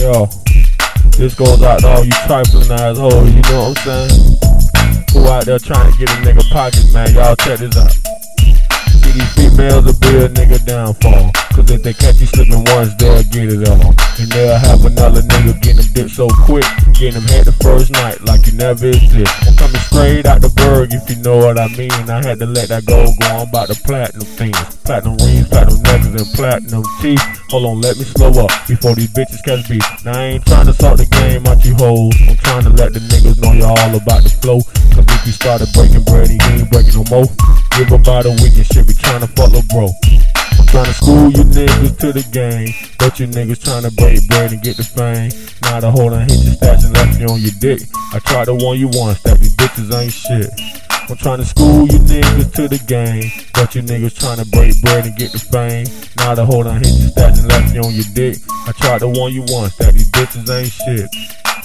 Yo, this goes out to all you trifling assholes, you know what I'm saying? Who out there trying to get a nigga pocket, man? Y'all check this out. See these females will be a nigga downfall. Cause if they catch you slipping once, they'll get it all. And they'll have another nigga getting them dipped so quick. Getting them head the first night like you never exist. Coming straight out the Burg if you know what I mean. I had to let that go go on about the platinum things. Platinum rings, platinum necklaces, and platinum teeth. Hold on, let me slow up before these bitches catch beat. Now I ain't trying to sort the game out you hoes. I'm trying to let the niggas know you all about the flow. Cause if you started breaking bread, he ain't breaking no more. Give about a week and shit be trying to fuck the bro. I'm trying to school you niggas to the game. But you niggas trying to break bread and get the fame. Now the hold on hit your stats and left you on your dick. I tried to warn you once that bitches ain't shit. I'm trying to school you niggas to the game. But you niggas trying to break bread and get the fame. Now the hold on hit your stats and left you on your dick. I tried to warn you once that these bitches ain't shit.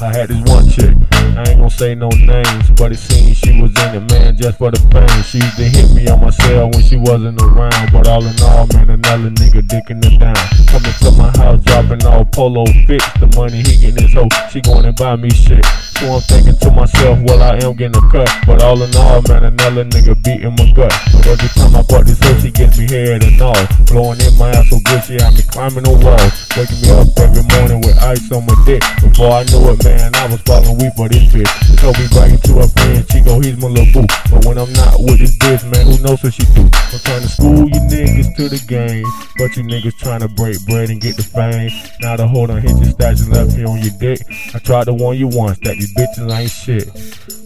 I had this one chick, I ain't gonna say no names, but it seems she was in it, man, just for the fame. She used to hit me on my cell when she wasn't around, but all in all, man, another nigga dicking it down. Coming to my house, dropping all polo fits, the money he getting his hoe, she gonna buy me shit. So I'm thinking to myself, well, I am getting a cut, but all in all, man, another nigga beating my gut. But every time I fuck this hoe, she gets me head and all, blowing in my ass so good, she had me climbing the walls, waking me up every morning with ice on my dick. Before I knew it, man, I was fucking weak for this bitch. So we bragging to her friends, she go, he's my little boo. But when I'm not with this bitch, man, who knows what she do? I'm trying to school you niggas to the game, but you niggas trying to break bread and get the fame. Now the hold on hit your stats and left you on your dick. I tried to warn you once that these bitches ain't shit.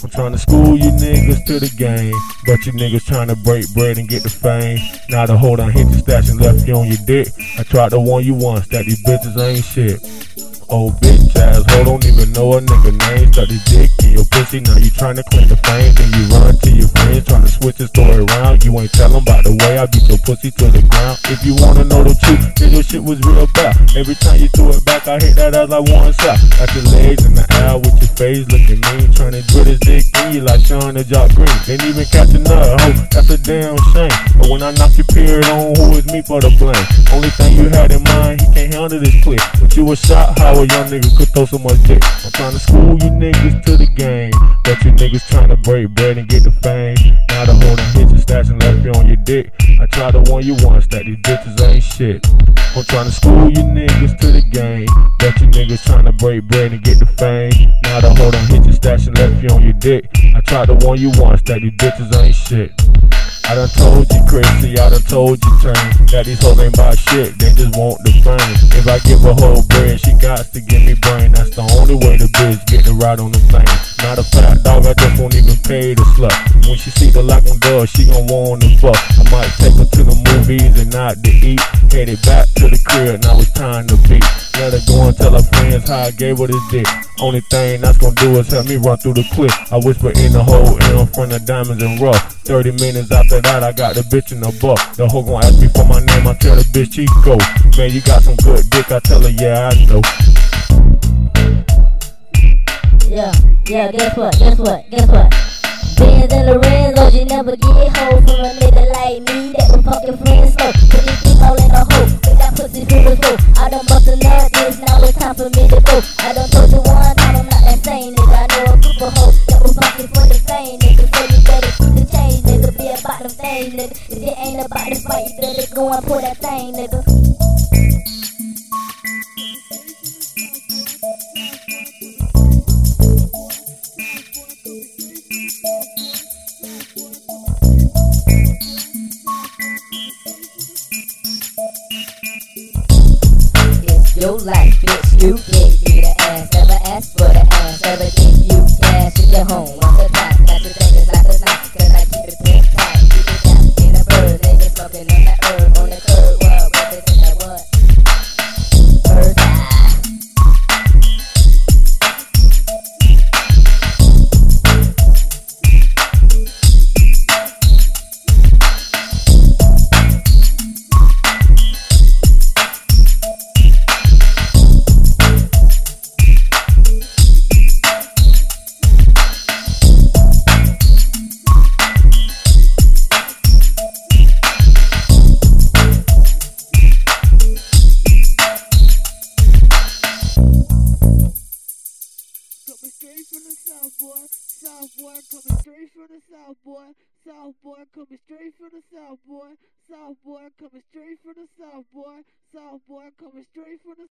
I'm trying to school you niggas to the game, but you niggas trying to break bread and get the fame. Now the hold on hit your stats and left you on your dick. I tried to warn you once that these bitches ain't shit. Old bitch ass, hoe don't even know a nigga name. His dick in your pussy, now you tryna claim the fame. Then you run to your friends, tryna switch the story around. You ain't tell them about the way I beat your pussy to the ground. If you wanna know the truth, then your shit was real bad. Every time you threw it back, I hit that ass like one shot. Got your legs in the air with your face looking mean. Tryna drill this dick in you like Sean the Jock Green. Ain't even catch a nut, hoe, that's a damn shame. But when I knock your period on, who is me for the blame? Only thing you had in mind, he can't handle this clip. You a shot, how a young nigga could throw so much dick. I'm trying to school you niggas to the game. But you niggas trying to break bread and get the fame. Now the on hit stats and left you on your dick. I tried to warn you once that these bitches ain't shit. I'm trying to school you niggas to the game. But you niggas trying to break bread and get the fame. Now the on hit stats and left you on your dick. I tried to warn you once that these bitches ain't shit. I done told you crazy, I done told you turn That these hoes ain't about shit, they just want the fame If I give a hoe bread, she got to give me brain. That's the only way the bitch get to ride on the thing Not a fat dog, I just won't even pay the slut. When she see the lock on door, she gon' want to fuck. I might take her to the movies and not to eat. Headed back to the crib, now it's time to beat Let her go and tell her friends how I gave her this dick. Only thing that's gonna do is help me run through the clip. I whisper in the hole in front of diamonds and rough 30 minutes after that, I got the bitch in the buck. The hoe gon' ask me for my name, I tell the bitch Chico. Man, you got some good dick, I tell her, yeah, I know. Yeah, guess what, guess what, guess what? Benz and Lorenzo, you never get hoes from a nigga like me that was fucking friends slow. Put this dick all in a hole, make that pussy feel the flow. I done bust a nut, this now it's time for me to go. I done told you one time I'm not that same nigga. I know a group of hoes that was fucking for the fame nigga. So you better keep the change, nigga. Be about them things, nigga. If it ain't about the fight, you better go and pull that thing, nigga. You. Gave me the ass, never asked for the ass, never Coming straight from the south, boy. South boy, coming straight from the south, boy. South boy, coming straight from the south, boy. South boy, coming straight from the south, boy. South boy, coming straight from the